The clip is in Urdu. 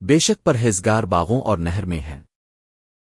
بے شک پرہیزگار باغوں اور نہر میں ہیں